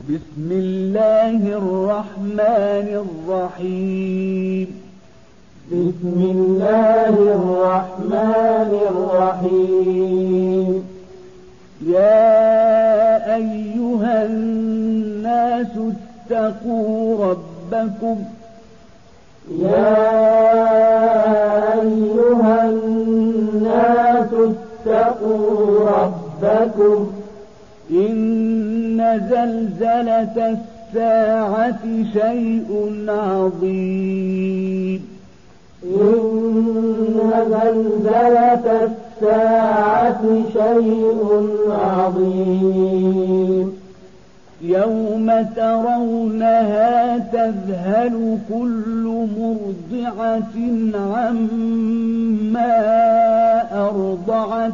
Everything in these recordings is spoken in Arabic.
بسم الله الرحمن الرحيم. بسم الله الرحمن الرحيم. يا أيها الناس اتقوا ربكم. يا أيها الناس اتقوا ربكم. إن زلزلة الساعة شيء عظيم. إن زلزلة الساعة شيء عظيم. يوم ترونها تذهل كل مرضعة عما أرضعت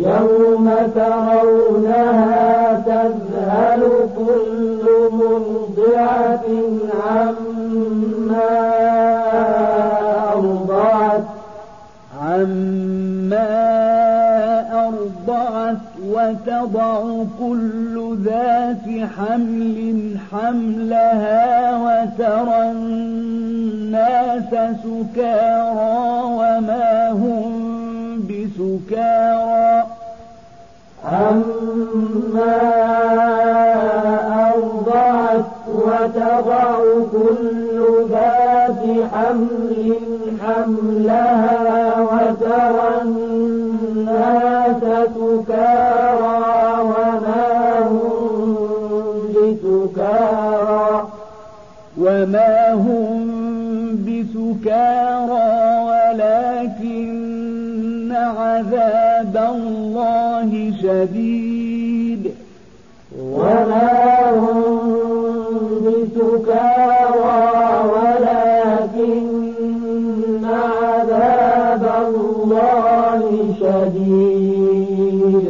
يوم ترونها تذهل كل مرضعة عما أرضعت عما أرضعت وتضع كل ذات حمل حملها وترى الناس سكارى وما هم بسكارى عما أرضعت وتضع كل ذات حمل حملها وترى الناس سكارى وما هم بسكارى. وما هم بسكارى شديد وما هم بسكارى ولكن عذاب الله شديد.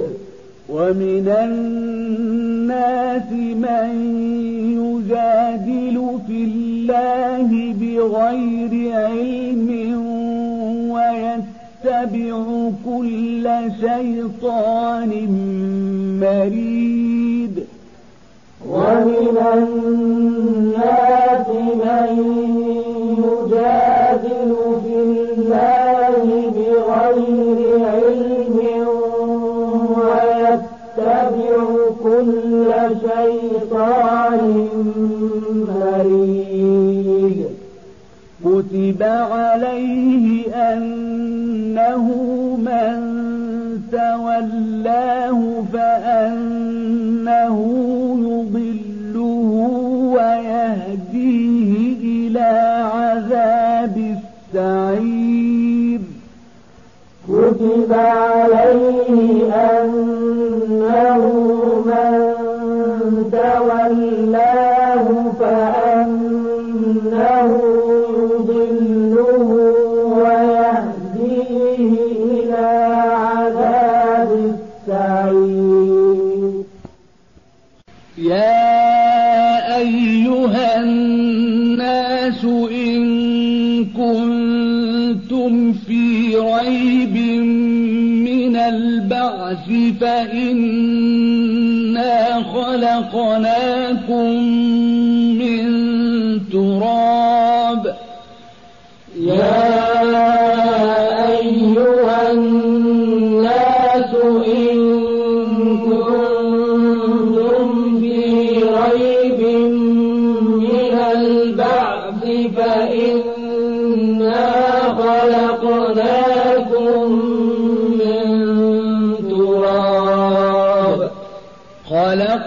ومن الناس من يجادل في الله بغير علم ويتبع كل شيطان مريد. ومن الناس من يجادل في الله بغير علم ويتبع كل شيطان مريد. كتب عليه تولاه فأنه يضله ويهديه إلى عذاب السعير كتب عليه أنه من تولاه كنتم في ريب من البعث فإنا خلقناكم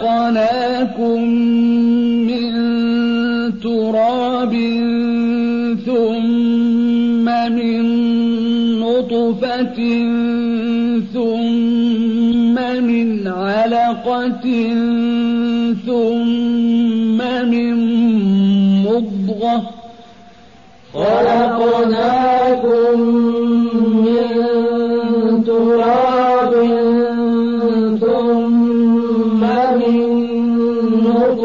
خلقناكم من تراب ثم من نطفة ثم من علقة ثم من مضغة. خلقناكم من تراب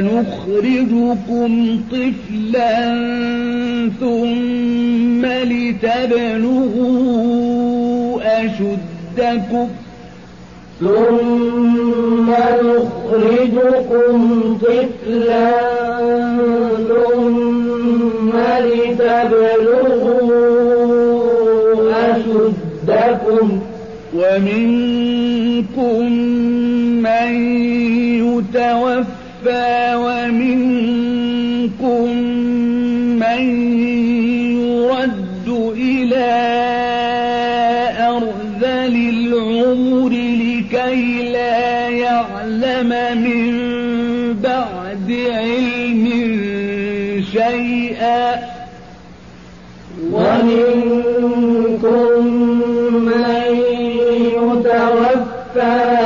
نخرجكم طفلا ثم لتبلغوا أشدكم ثم نخرجكم طفلا ثم لتبلغوا أشدكم. ومنكم من يتوفى ومنكم من يرد إلى أرذل العمر لكي لا يعلم من بعد علم شيئا. ومنكم من يتوفى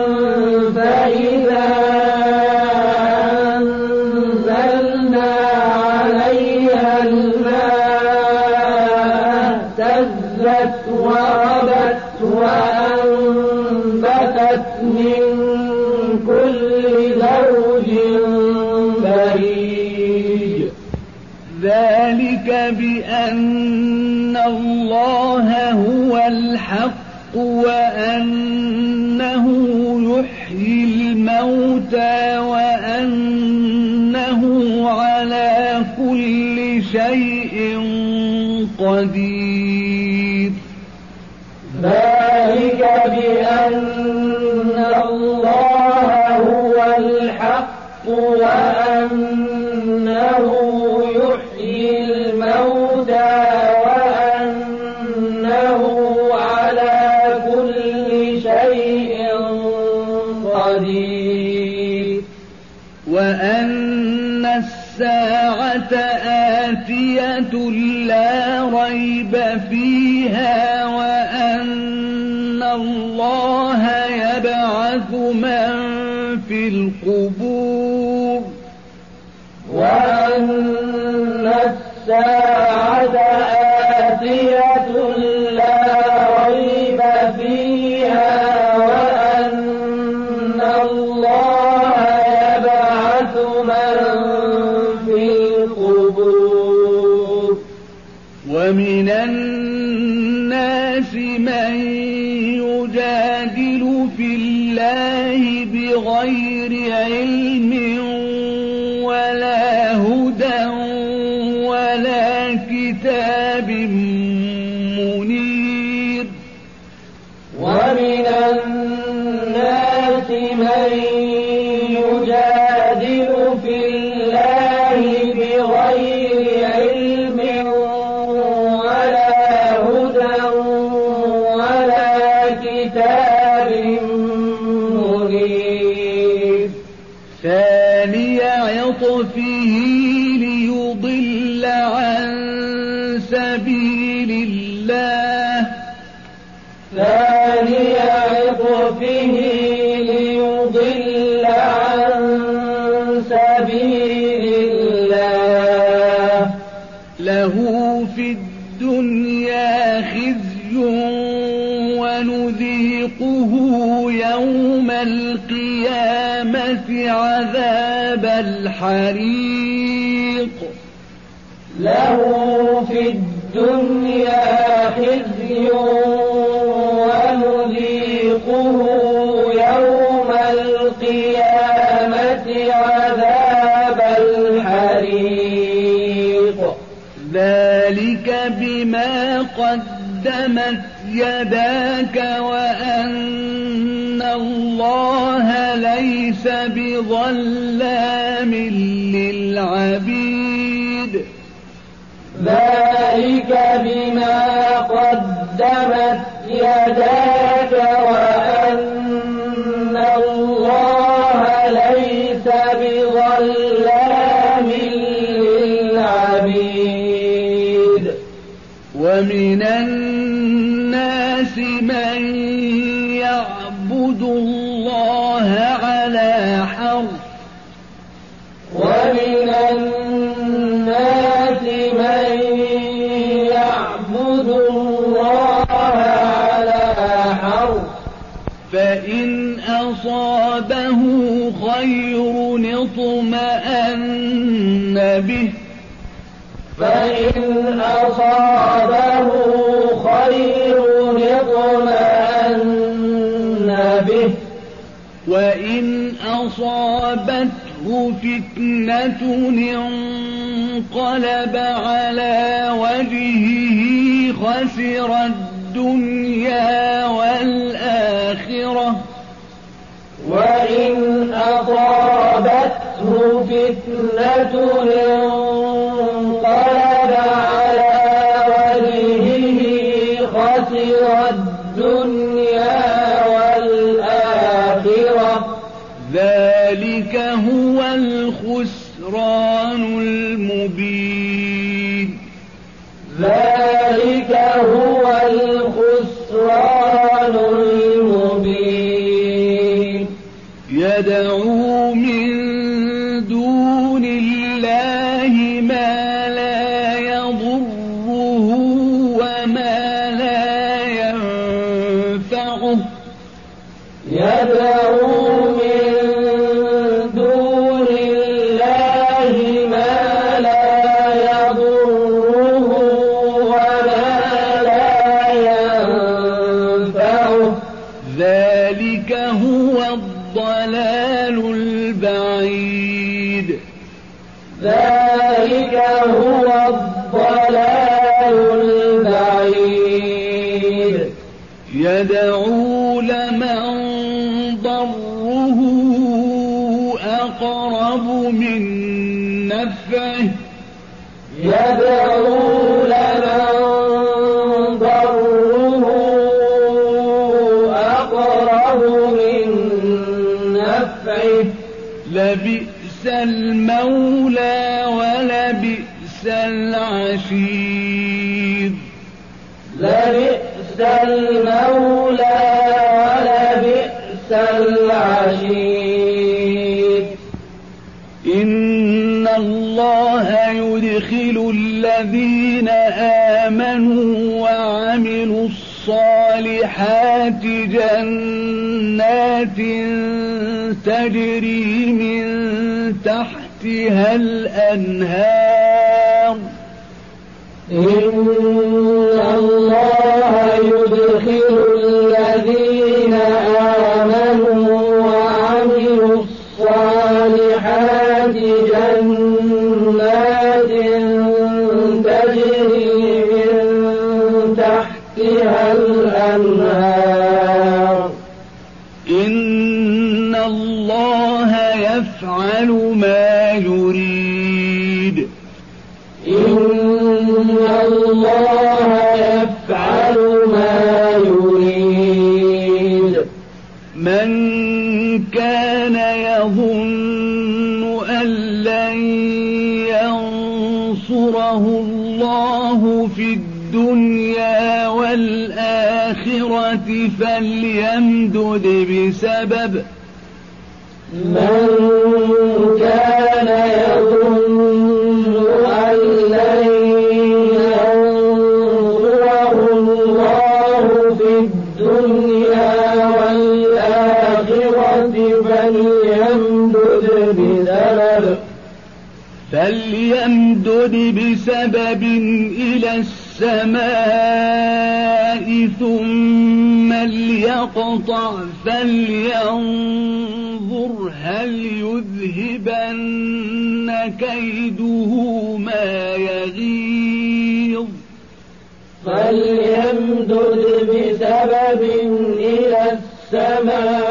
بأن الله هو الحق وأنه يحيي الموتى وأنه على كل شيء قدير. ذلك بأن الله هو الحق وأنه آتية لا ريب فيها وأن الله يبعث من في القبور. وأن الساعة حريق. له في الدنيا خزي ونذيقه يوم القيامة عذاب الحريق. ذلك بما قدمت يداك وأن الله ليس بظلم العبيد. ذلك بما قدمت يداك أصابته فتنة انقلب على وجهه خسر الدنيا والآخرة. وإن أصابته فتنة تجري من تحتها الأنهار. إن ينصره الله في الدنيا والآخرة فليمدد بسبب من فليمدد بسبب إلى السماء ثم ليقطع فلينظر هل يذهبن كيده ما يغيظ. فليمدد بسبب إلى السماء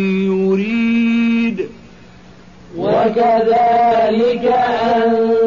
وكذلك أنزلناه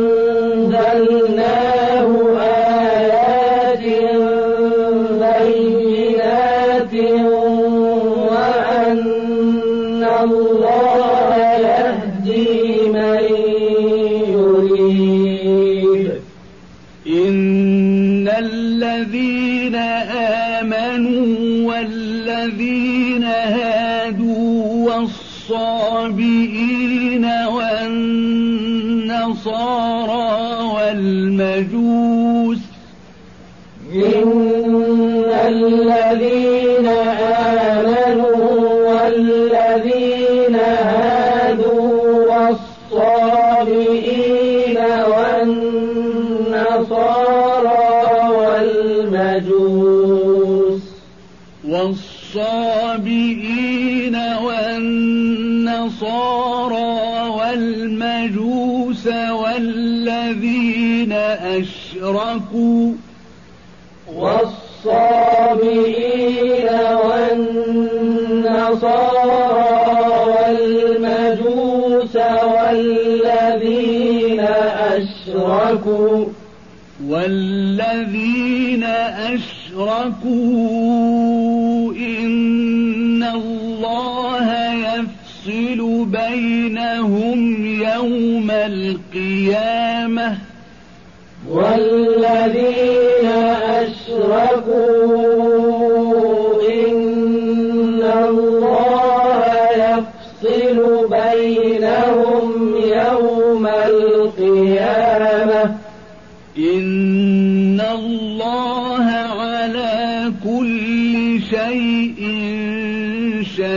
والصابئين والنصارى والمجوس. والصابئين والنصارى والمجوس والذين أشركوا. والصابئين والنصارى أشركوا والذين أشركوا إن الله يفصل بينهم يوم القيامة. والذين أشركوا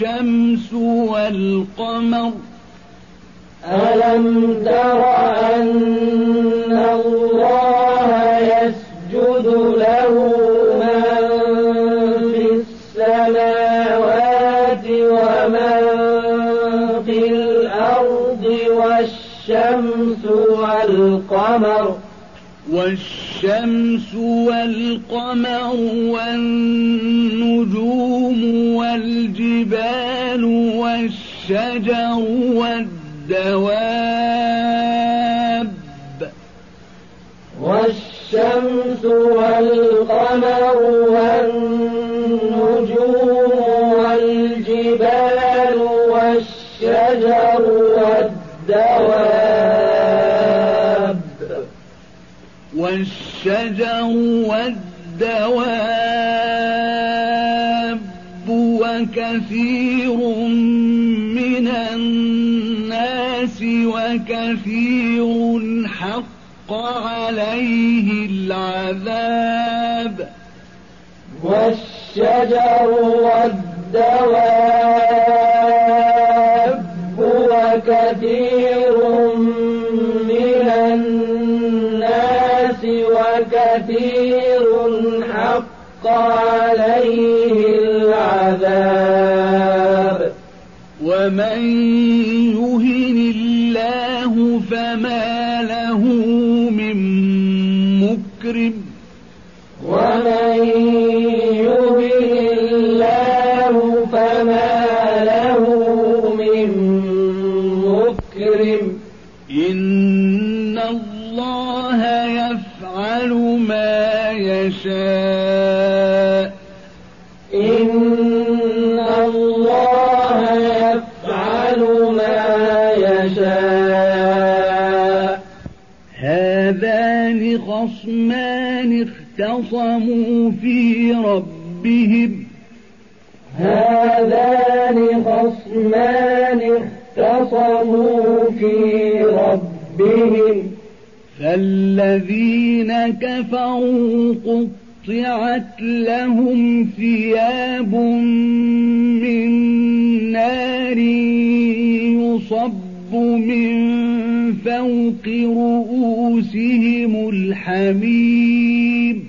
والشمس والقمر. ألم تر أن الله يسجد له من في السماوات ومن في الأرض والشمس والقمر؟ والشمس والقمر والنجوم والجبال والشجر والدواب والشمس والقمر والنجوم والجبال والشجر والدواب والشجر والدواب وكثير من الناس وكثير حق عليه العذاب. والشجر والدواب وكثير حق عليه العذاب. ومن يهن الله فما له من مكرم. يشاء إن الله يفعل ما يشاء. هذان خصمان اختصموا في ربهم. هذان خصمان اختصموا في ربهم. فالذين كفروا قطعت لهم ثياب من نار يصب من فوق رؤوسهم الحميم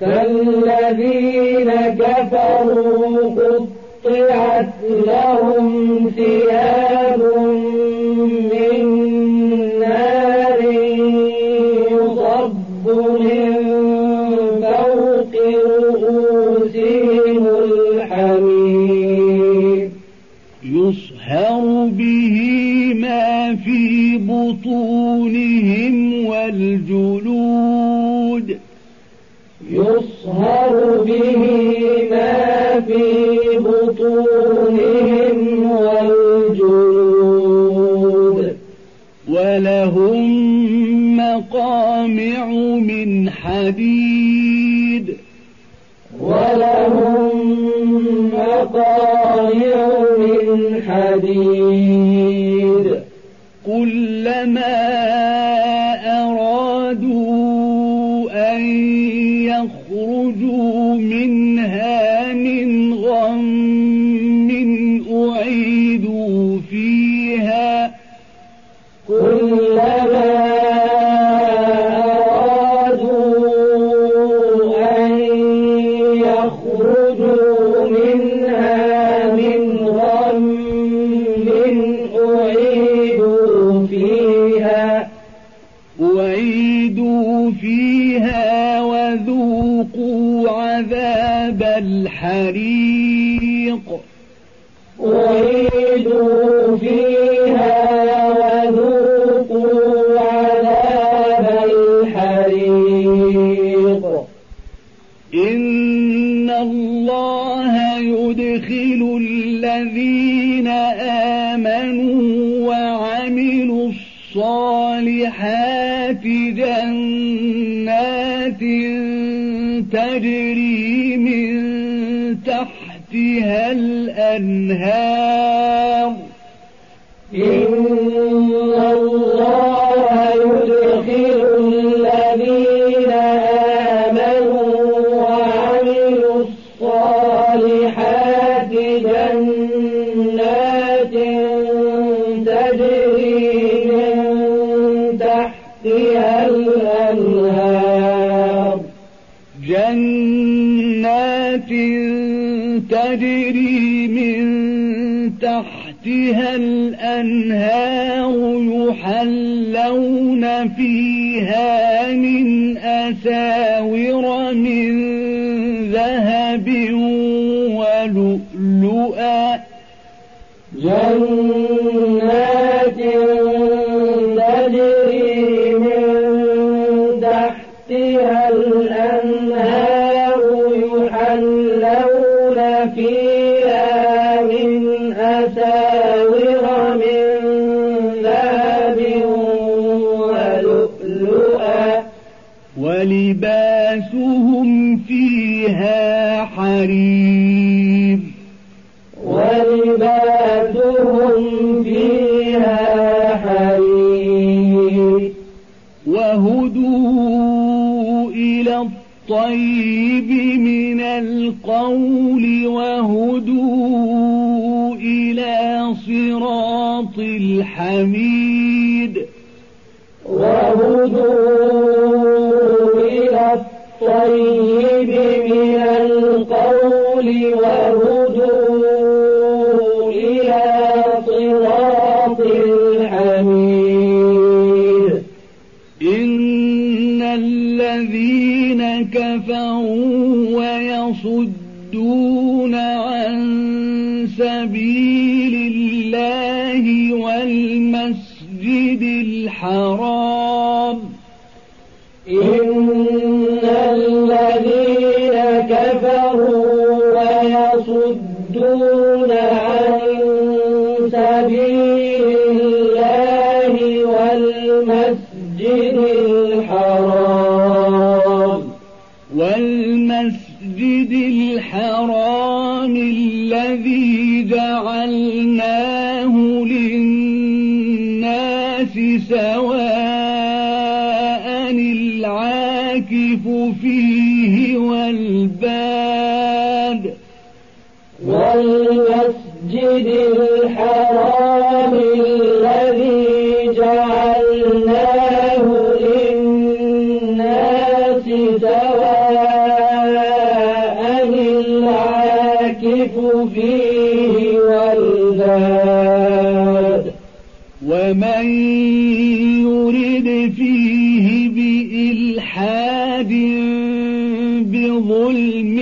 فالذين كفروا قطعت لهم ثياب بطونهم والجلود. يصهر به ما في بطونهم والجلود. ولهم مقامع من حديد. ولهم مقامع من حديد. ما الحريق. أعيدوا فيها وذوقوا عذاب الحريق. إن الله يدخل الذين آمنوا وعملوا الصالحات جنات تجري تحتها الأنهار. تجري من تحتها الأنهار يحلون فيها من أساور من ذهب ولؤلؤا جنات ولباسهم فيها حرير. ولباسهم فيها حرير. وهدوا إلى الطيب من القول وهدوا إلى صراط الحميد. وهدوا ويصدون عن سبيل الله والمسجد الحرام الذي جعلناه للناس سواء العاكف فيه والباد والمسجد الحرام بظلم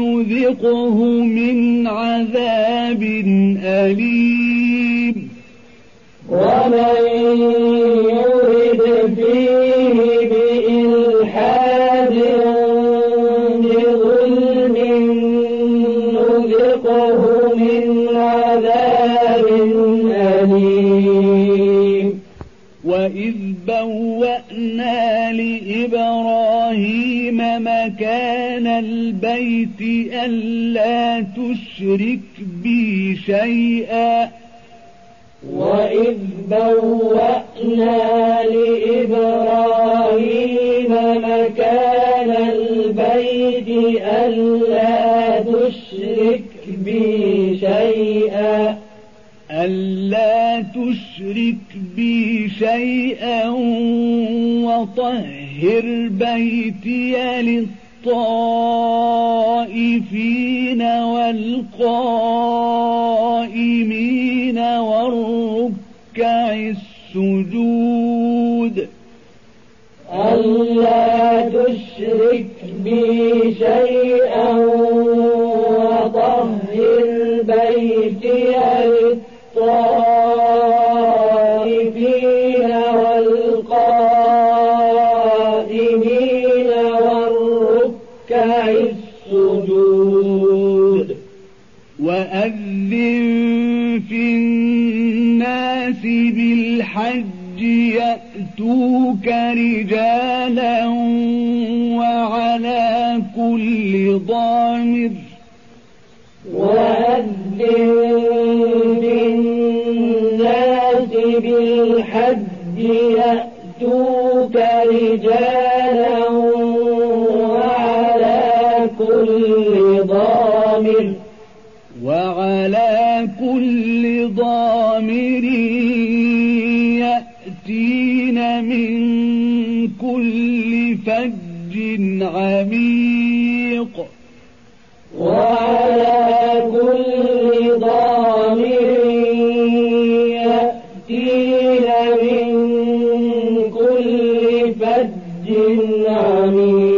نذقه من عذاب أليم. ومن بوأنا لإبراهيم مكان البيت ألا تشرك بي شيئا. وإذ بوأنا لإبراهيم مكان البيت ألا تشرك بي شيئا. ألا تشرك بي شيئا وطهر بيتي للطائفين والقائمين والركع السجود ألا تشرك بي شيئا وطهر بيتي يأتوك رجالا وعلى كل ضامر. وأذن في الناس بالحج يأتوك رجالا من كل فج عميق. وعلى كل ضامر يأتين من كل فج عميق.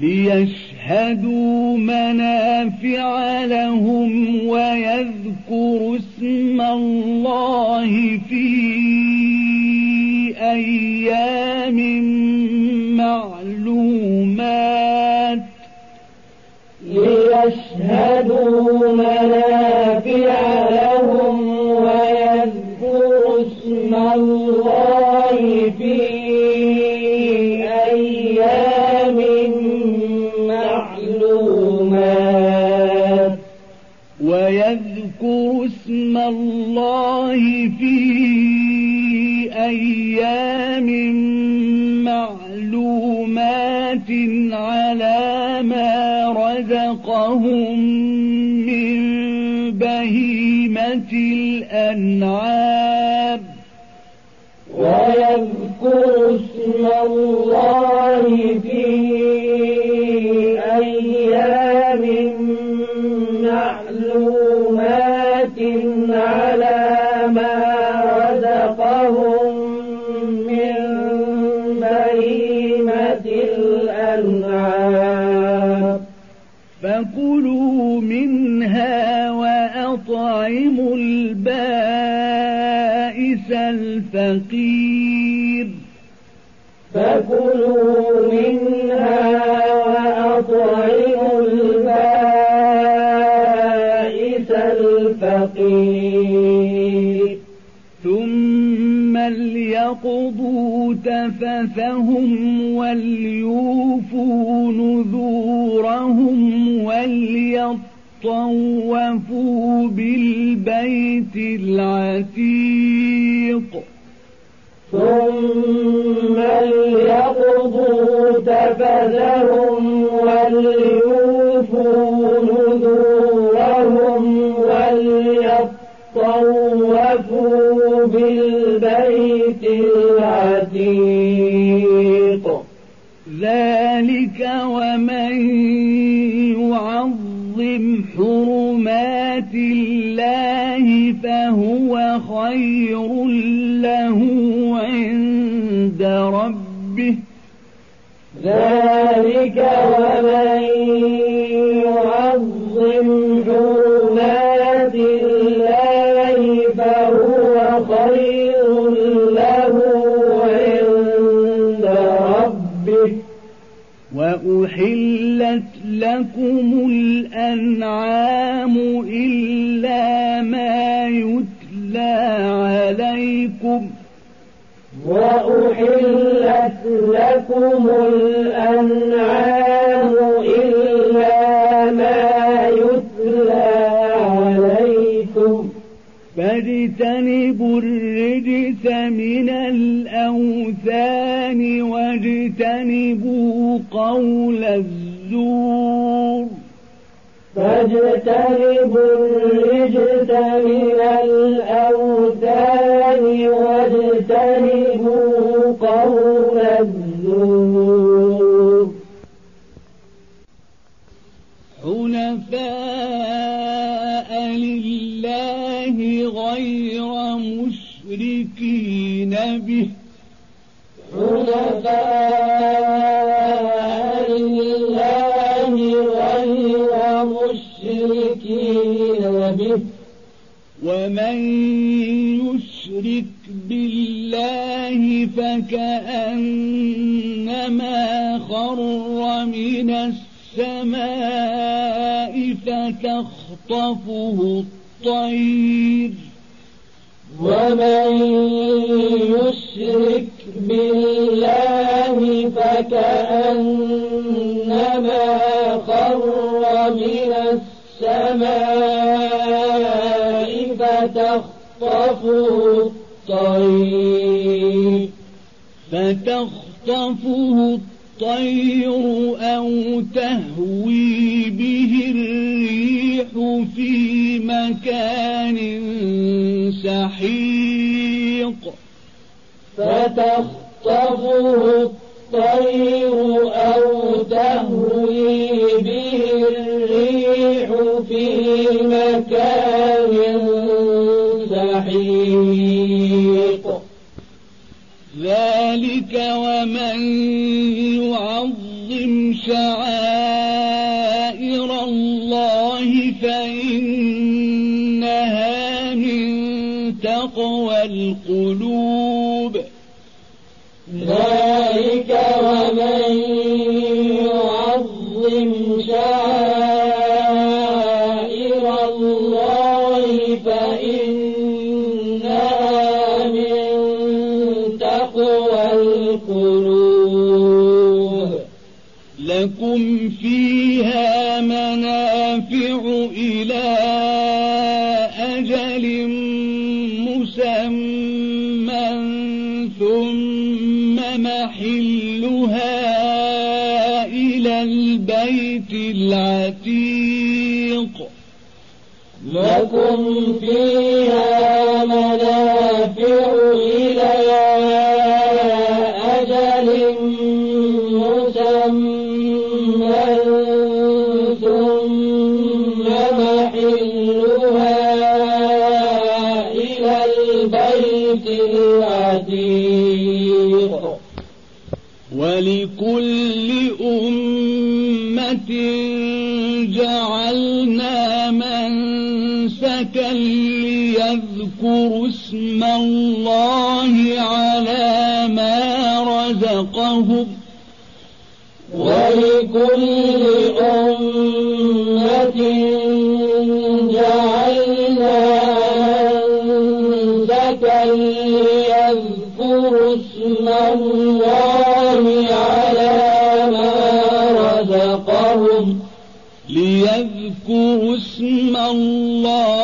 ليشهدوا منافع لهم ويذكروا اسم الله في أيام معلومات ليشهدوا منافع ليقضوا تفثهم وليوفوا نذورهم وليطوفوا بالبيت العتيق ثم ليقضوا تفثهم وليوفوا نذورهم وليطوفوا بالبيت ذلك ومن يعظم حرمات الله فهو خير له عند ربه. ذلك ومن وأحلت لكم الأنعام إلا ما يتلى عليكم وأحلت لكم الأنعام إلا ما يتلى عليكم فاجتنبوا الرجس من الأوثان واجتنبوا قول الزور. فاجتنبوا الرجس من الأوثان واجتنبوا قول الزور. حنفاء لله غير مشركين به. حنفاء ومن يشرك بالله فكأنما خر من السماء فتخطفه الطير. ومن يشرك بالله فكأنما خر من السماء فتخطفه الطير. فتخطفه الطير أو تهوي به الريح في مكان سحيق. فتخطفه الطير أو تهوي به الريح في مكان سحيق ذلك ومن يعظم شعائر الله فإنها من تقوى القلوب. لكم فيها منافع إلى أجل مسمى ثم محلها إلى البيت العتيق. لكم فيها ليذكر اسم الله على ما رزقه ولكل أمة جعلنا منسكا ليذكروا اسم الله على ما رزقهم ليذكروا اسم الله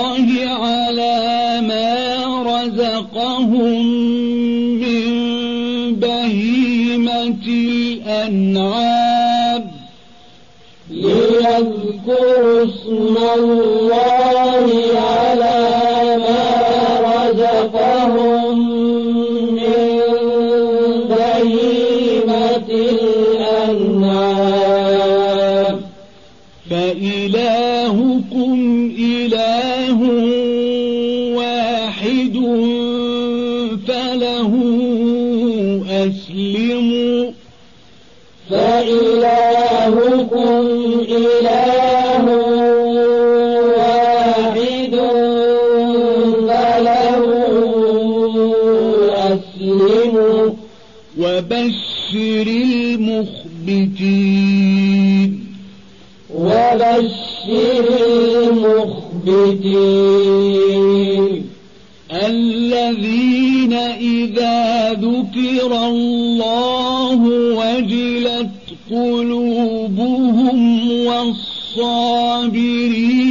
ذكر الله وجلت قلوبهم والصابرين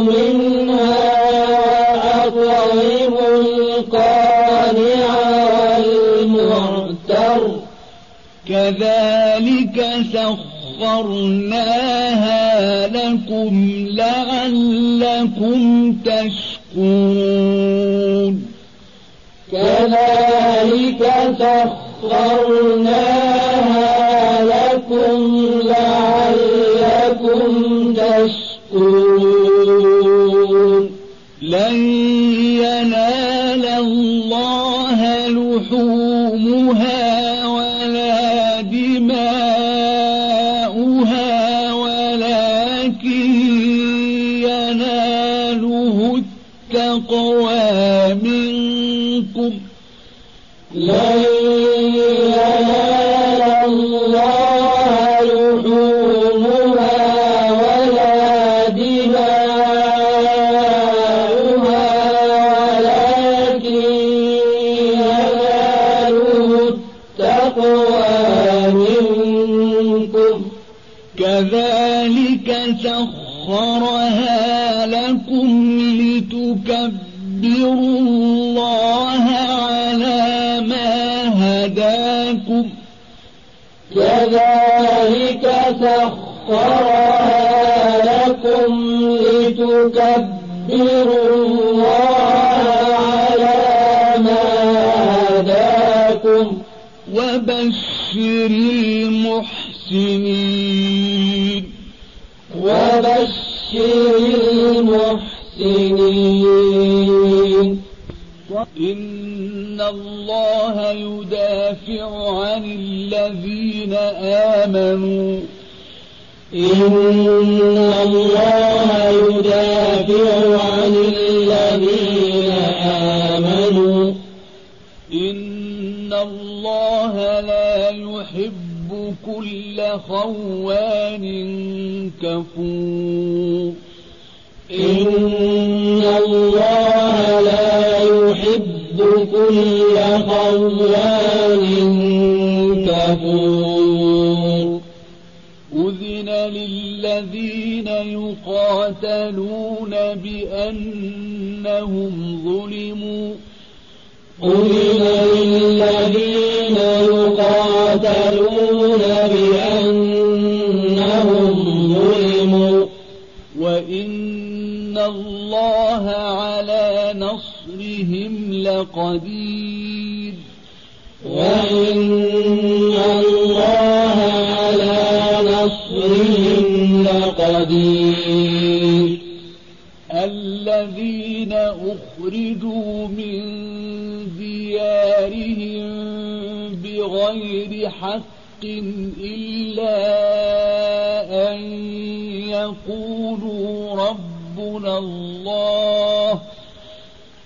منها القانع كذلك سخرناها لكم لعلكم تشكرون. كذلك سخرناها وبشر المحسنين. وبشر المحسنين. إن الله يدافع عن الذين آمنوا. إن الله يدافع عن خوان كفور. إن الله لا يحب كل خوان كفور. أذن للذين يقاتلون بأنهم ظلموا. أذن للذين لقدير وإن الله على نصرهم لقدير. الذين أخرجوا من ديارهم بغير حق إلا أن يقولوا ربنا الله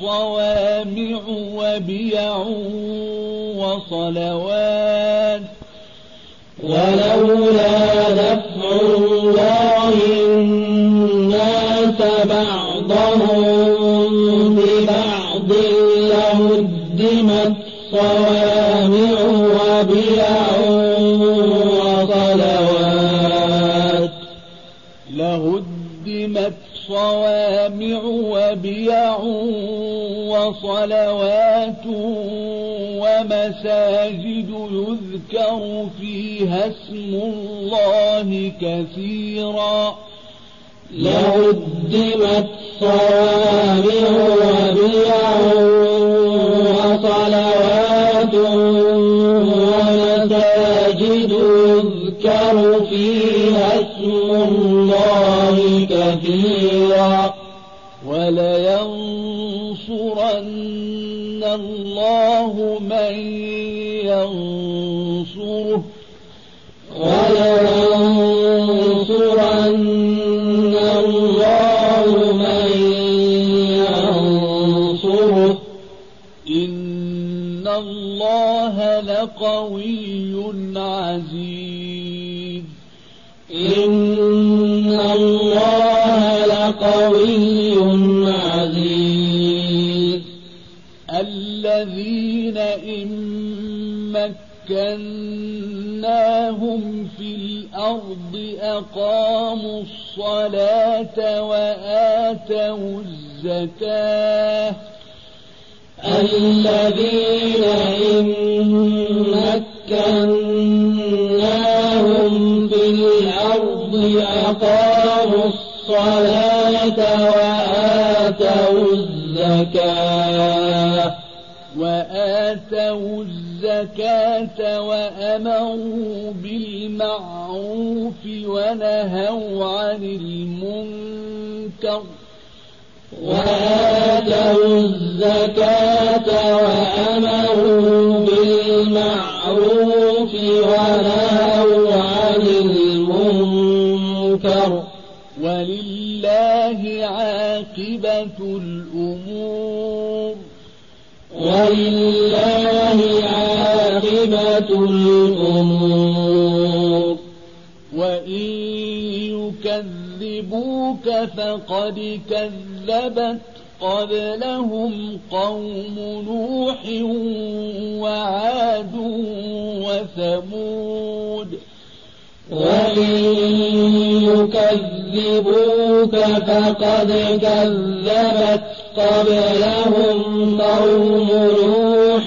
صوامع وبيع وصلوات. ولولا دفع الله الناس بعضهم ببعض لهدمت صوامع وبيع وصلوات. لهدمت صوامع وبيع وصلوات ومساجد يذكر فيها اسم الله كثيرا. لهدمت صوامع وبيع وصلوات ومساجد يذكر فيها اسم الله كثيرا. الله من ينصره. ولينصرن الله من ينصره. إن الله لقوي عزيز. إن الله لقوي مكناهم في الأرض أقاموا الصلاة وآتوا الزكاة. الذين إن مكناهم في الأرض أقاموا الصلاة وآتوا الزكاة. وآتوا الزكاة وأمروا بالمعروف ونهوا عن المنكر وآتوا الزكاة وأمروا بالمعروف ونهوا عن المنكر ولله عاقبة الأمور ولله يكذبوك فقد كذبت قبلهم قوم نوح وعاد وثمود وإن يكذبوك فقد كذبت قبلهم قوم نوح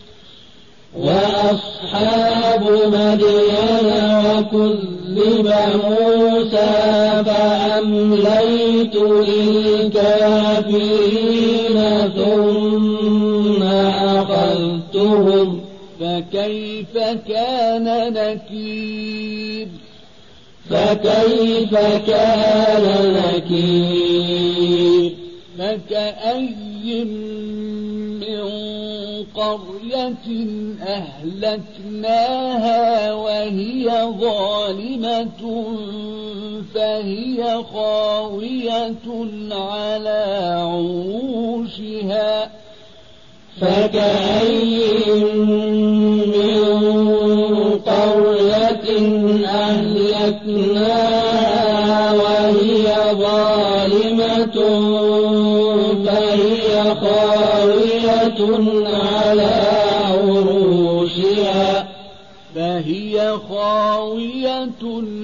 وأصحاب مدين وكذب موسى فأمليت للكافرين ثم أخذتهم فكيف كان نكير؟ فكيف كان نكير؟ فكأي قرية أهلكناها وهي ظالمة فهي خاوية على عروشها فكأي من قرية أهلكناها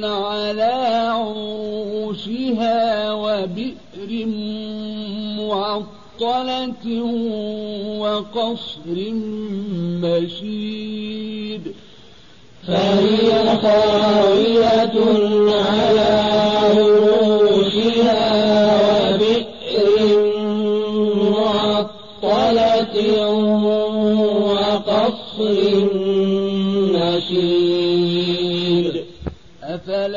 على عروشها وبئر معطلة وقصر مشيد. فهي خاوية على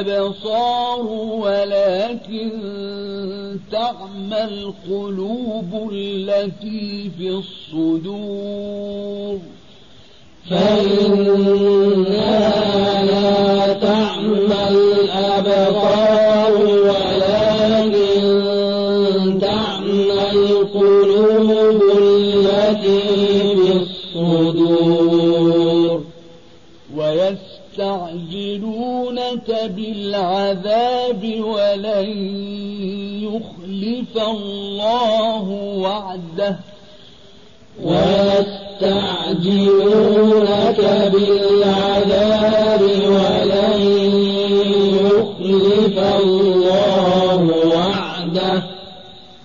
الأبصار ولكن تعمى القلوب التي في الصدور. فإنها لا تعمى الأبصار ولكن تعمى ويستعجلونك بالعذاب ولن يخلف الله وعده ويستعجلونك بالعذاب ولن يخلف الله وعده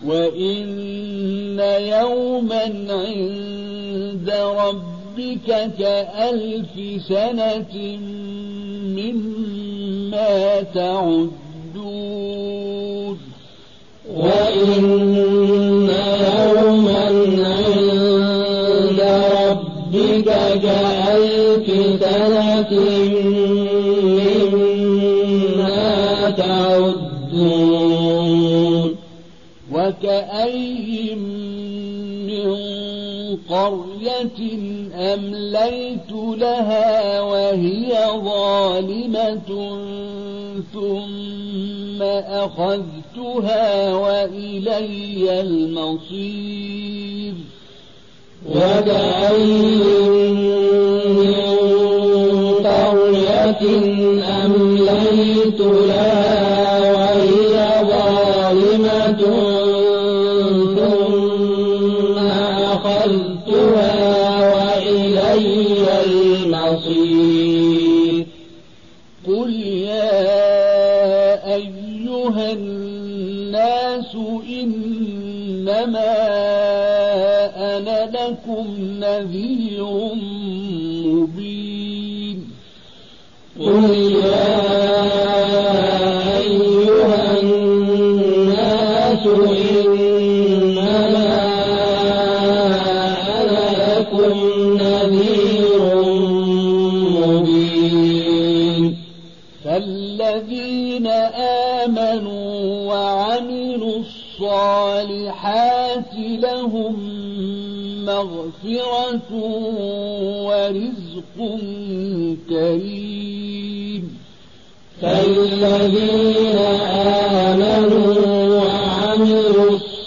وإن يوما عند ربك كألف سنة تعدون وإن يوما عند ربك كألف سنة مما تعدون. من قرية أمليت لها وهي ظالمة ثم أخذتها وإلي المصير. وكأي من قرية أمليت لها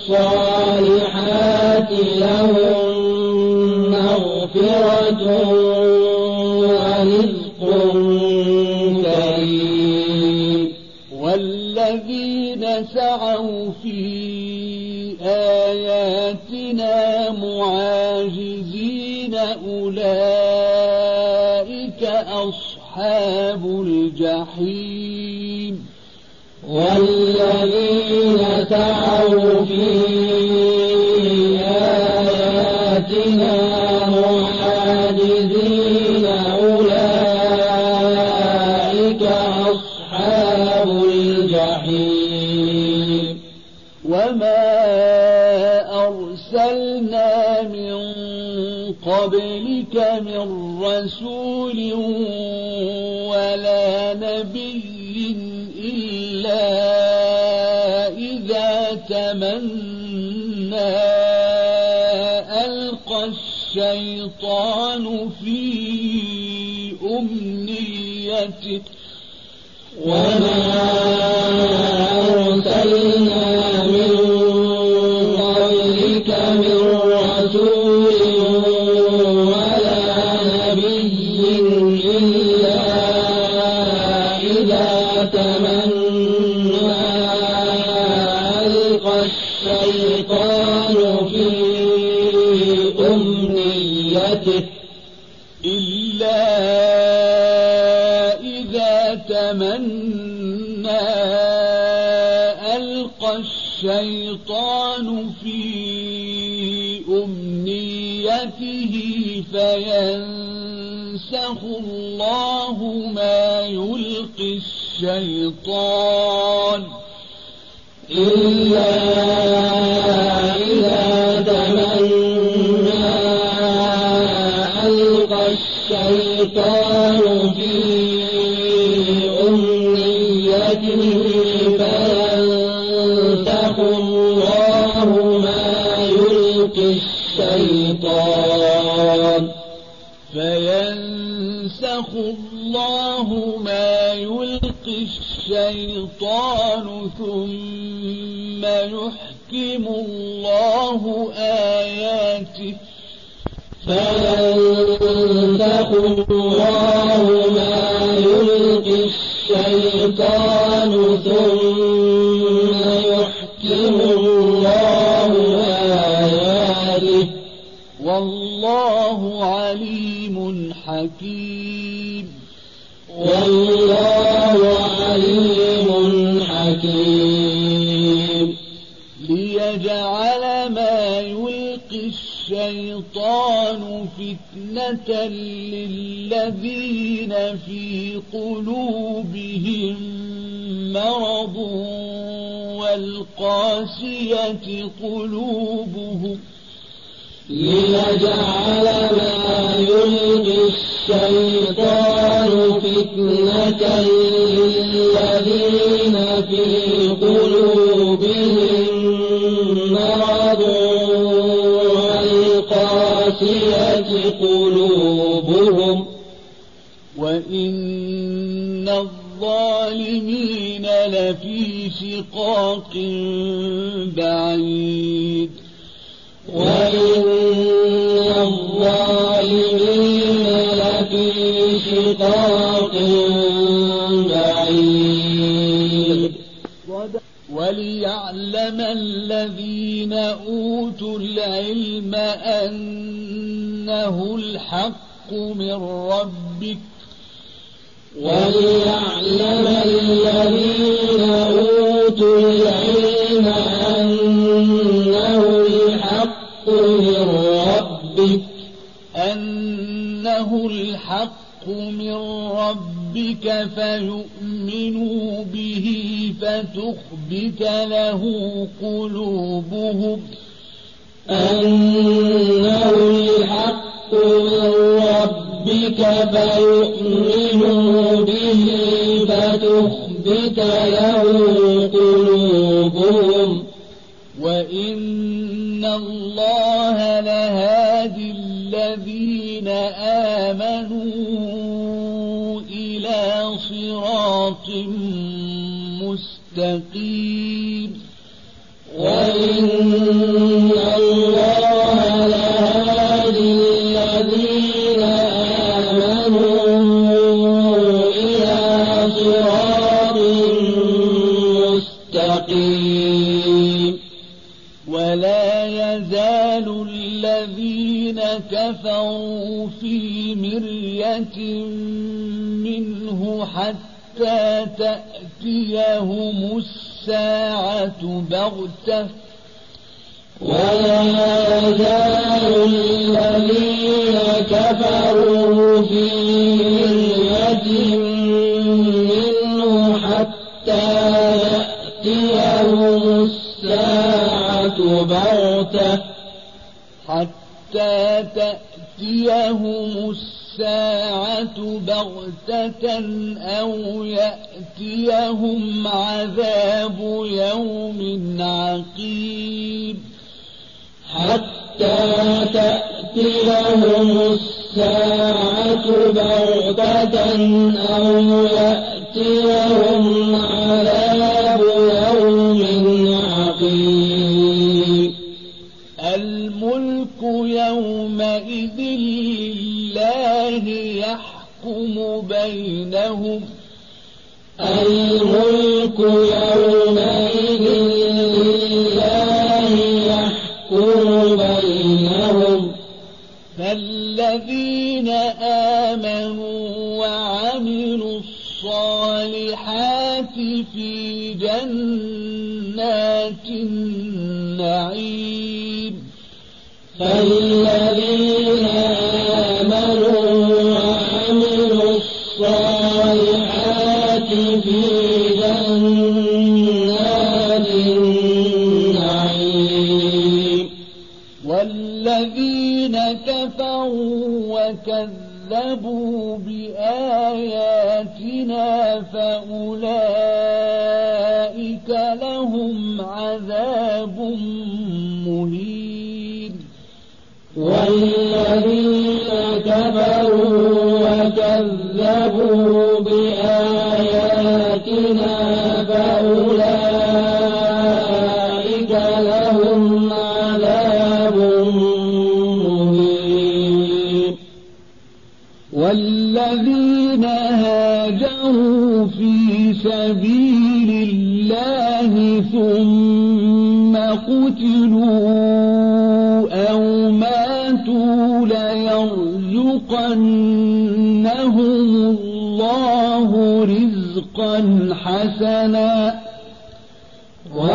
الصالحات لهم يحكم الله آياته. فينسخ الله ما يلقي الشيطان ثم يحكم الله آياته. والله عليم حكيم. والله فتنة للذين في قلوبهم مرض والقاسية قلوبهم ليجعل ما يلقي الشيطان فتنة شقاق بعيد. وإن الظالمين لفي شقاق بعيد. وليعلم الذين أوتوا العلم أنه الحق من ربك. وليعلم الذين العلم أنه الحق من ربك. أنه الحق من ربك فيؤمنوا به فتخبت له قلوبهم. أنه الحق من ربك فيؤمنوا به فتخبت له قلوبهم. وإن الله لهادي الذين آمنوا إلى صراط مستقيم. وإن لهم عذاب مهين. والذين هاجروا في سبيل الله ثم قتلوا أو ماتوا ليرزقنهم الله رزقا حسنا.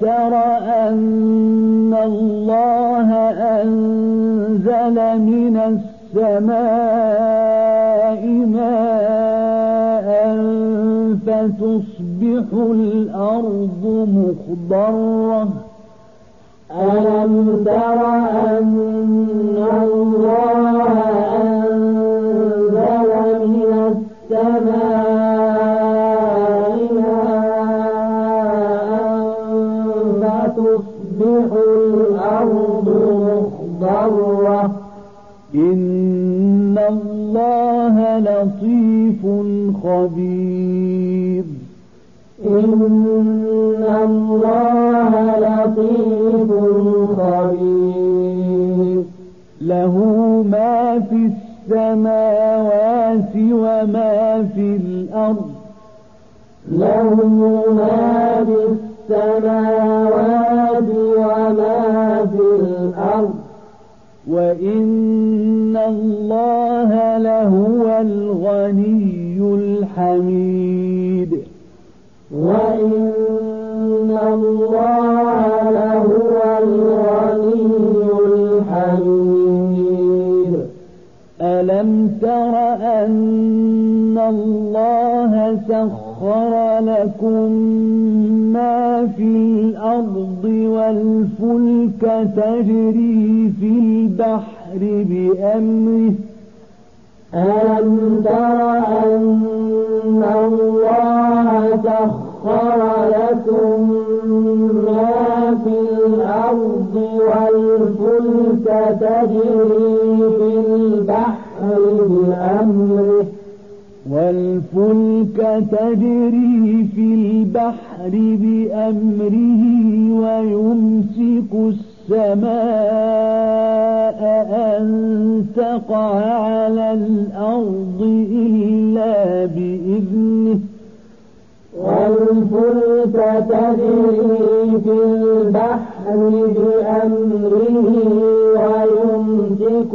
تر أن الله أنزل من السماء ماء فتصبح الأرض مخضرة. ألم تر أن الله أنزل لَطِيفٌ خَبِيرٌ. إِنَّ اللَّهَ لَطِيفٌ خَبِيرٌ. لَهُ مَا فِي السَّمَاوَاتِ وَمَا فِي الْأَرْضِ. له ما في السماوات وما في وإن الله لهو الغني الحميد وإن الله لهو الغني الحميد ألم تر أن الله سخر لكم ما في الأرض والفلك تجري في البحر بأمره ألم تر أن الله سخر لكم ما في الأرض والفلك تجري في البحر بأمره والفلك تجري في البحر بأمره ويمسك السماء أن تقع على الأرض إلا بإذنه. والفلك تجري في البحر بأمره ويمسك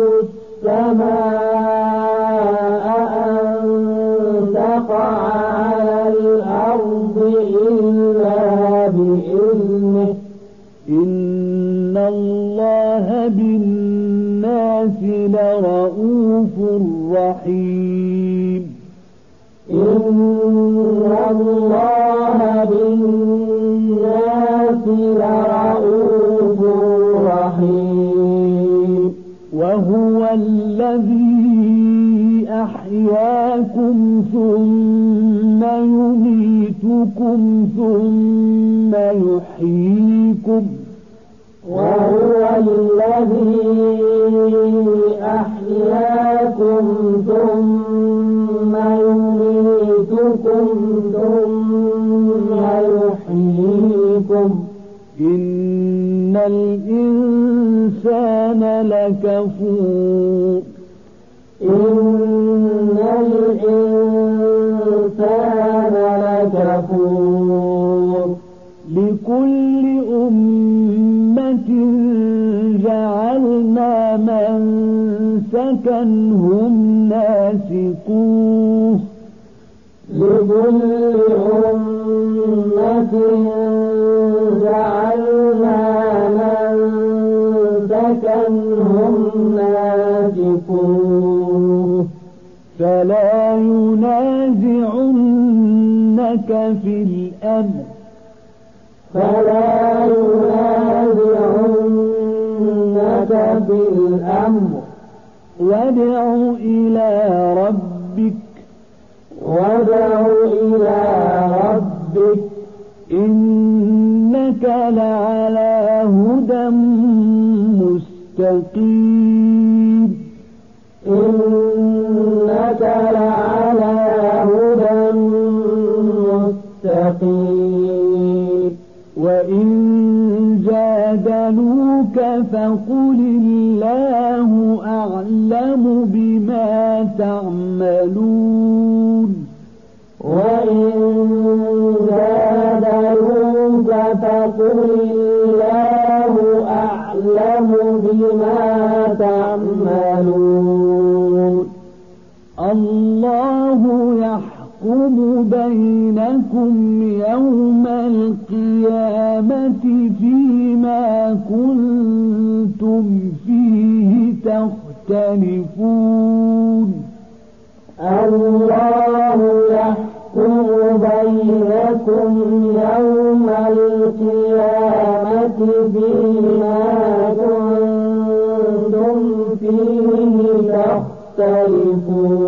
السماء على الأرض إلا بإذنه. إن الله بالناس لرؤوف رحيم. إن الله يوم القيامة فيما كنتم فيه تختلفون.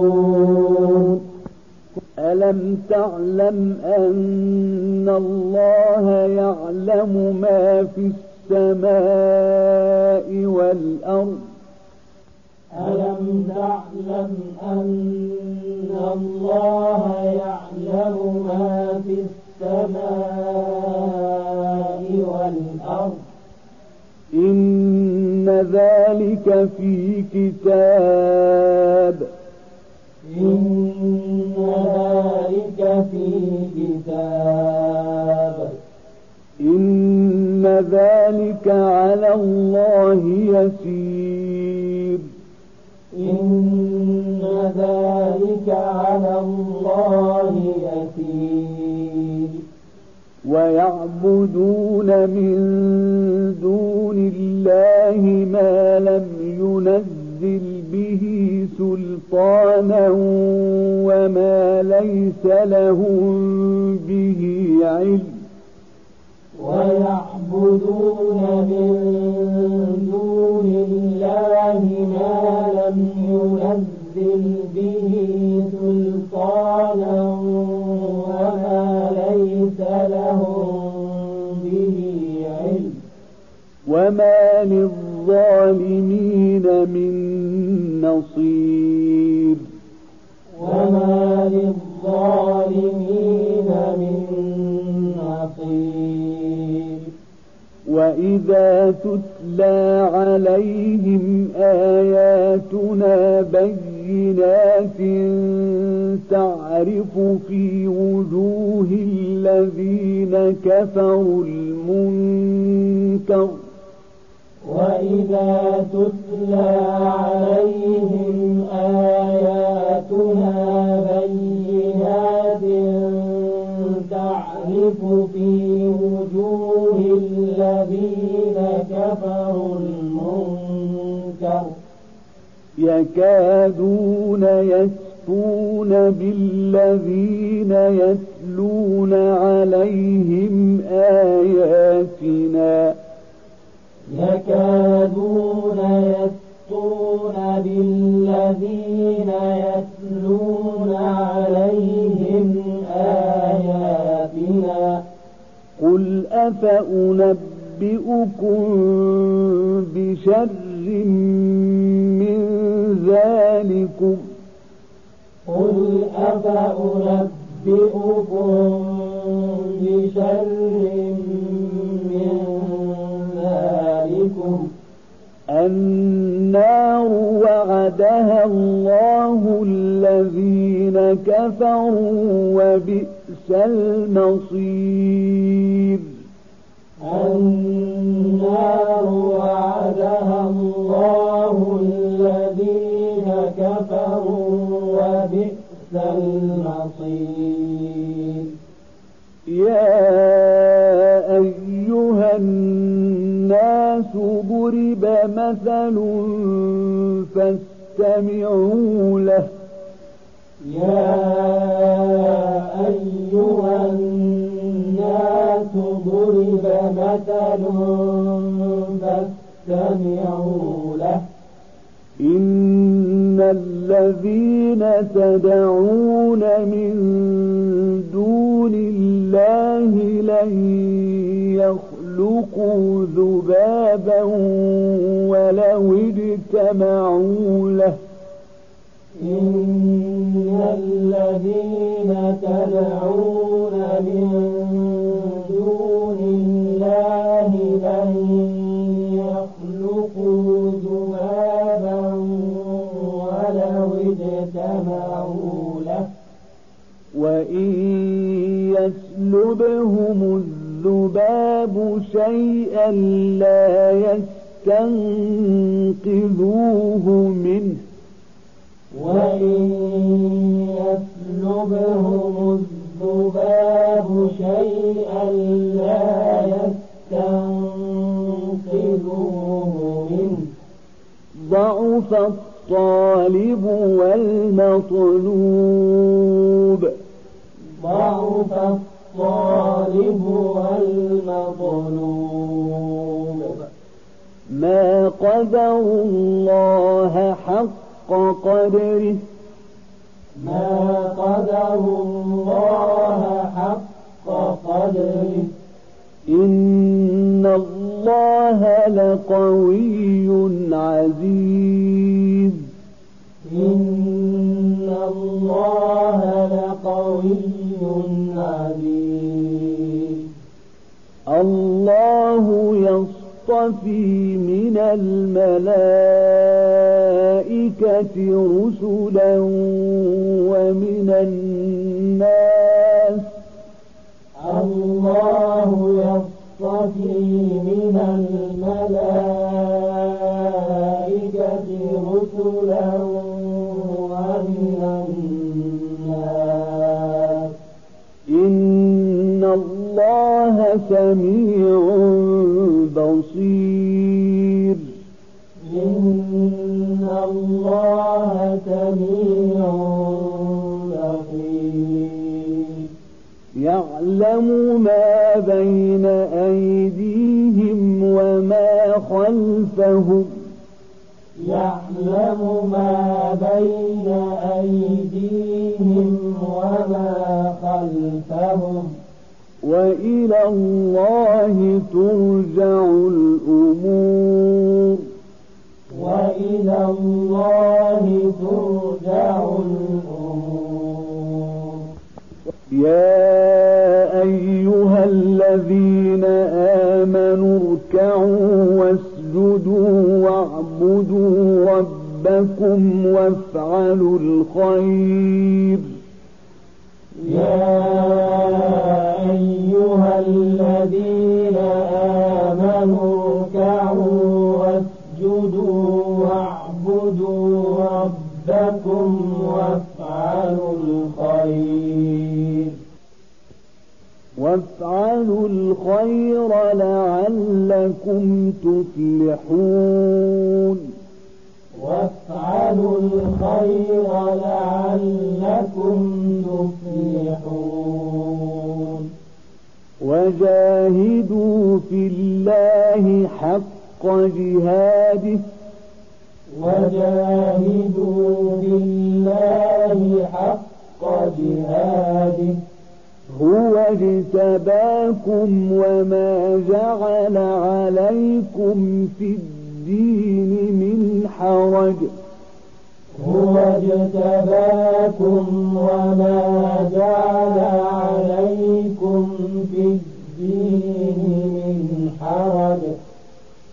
ألم تعلم أن الله يعلم ما في السماء والأرض؟ ألم تعلم أن الله يعلم ما في السماء والأرض. إن ذلك في كتاب. إن ذلك في كتاب. إن ذلك على الله يسير. إن ذلك على الله ويعبدون من دون الله ما لم ينزل به سلطانا وما ليس لهم به علم. ويعبدون من دون الله ما لم ينزل وما للظالمين من نصير وما للظالمين من نصير وإذا تتلى عليهم آياتنا بينات تعرف في وجوه الذين كفروا المنكر وإذا تتلى عليهم آياتنا بينات تعرف في وجوه الذين كفروا المنكر يكادون يسفون بالذين يتلون عليهم آياتنا يكادون يسطون بالذين يتلون عليهم آياتنا. قل أفأنبئكم بشر من ذلكم؟ قل أفأنبئكم بشر النار وعدها الله الذين كفروا وبئس المصير. النار وعدها الله الذين كفروا وبئس المصير. يا الناس ضرب مثل فاستمعوا له. يا أيها الناس ضرب مثل فاستمعوا له. إن الذين تدعون من دون الله لن يخلقوا ذبابا ولو اجتمعوا له. إن الذين تدعون من دون الله لن يخلقوا ذبابا ولو اجتمعوا له. وإن يسلبهم الذباب شيئا لا يستنقذوه منه. وإن يسلبهم الذباب شيئا لا يستنقذوه منه. ضعف الطالب والمطلوب. ضعف الطالب والمطلوب ما قدروا الله حق قدره. ما قدروا الله حق قدره. إن الله لقوي عزيز. إن يصطفي من الملائكة رسلا ومن الناس. الله يصطفي من الملائكة رسلا ومن الناس. إن الله سميع بصير إن الله سميع بصير يعلم ما بين أيديهم وما خلفهم. يعلم ما بين أيديهم وما خلفهم. وإلى الله ترجع الأمور. وإلى الله ترجع الأمور. يا أيها الذين آمنوا اركعوا واسجدوا واعبدوا ربكم وافعلوا الخير. يا الذين آمنوا اركعوا واسجدوا واعبدوا ربكم وافعلوا الخير. وافعلوا الخير لعلكم تفلحون. وافعلوا الخير لعلكم تفلحون. وجاهدوا في الله حق جهاده. وجاهدوا بالله حق جهاده. هو اجتباكم وما جعل عليكم في الدين من حرج. هو اجتباكم وما جعل عليكم في الدين من حرج.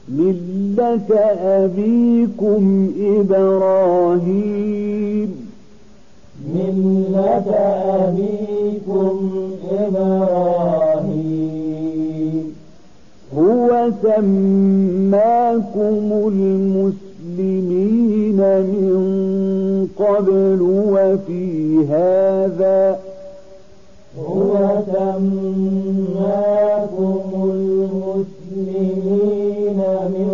ملة أبيكم إبراهيم. ملة أبيكم إبراهيم. هو سماكم المسلمين من قبل وفي هذا المسلمين من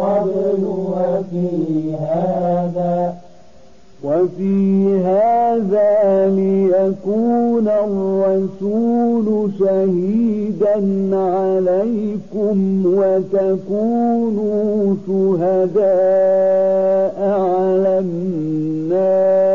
قبل وفي هذا وفي هذا ليكون الرسول شهيدا عليكم وتكونوا شهداء على الناس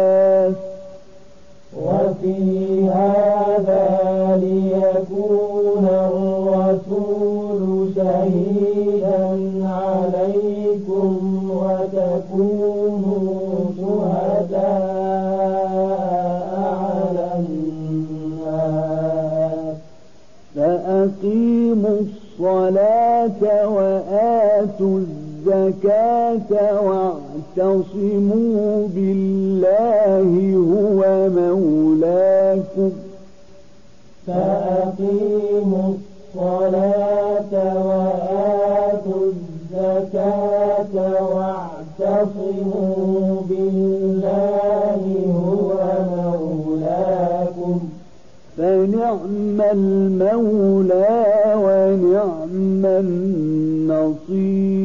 الصلاة وآتوا الزكاة واعتصموا بالله هو مولاكم. فأقيموا الصلاة وآتوا الزكاة واعتصموا بالله هو مولاكم. فنعم المولى ونعم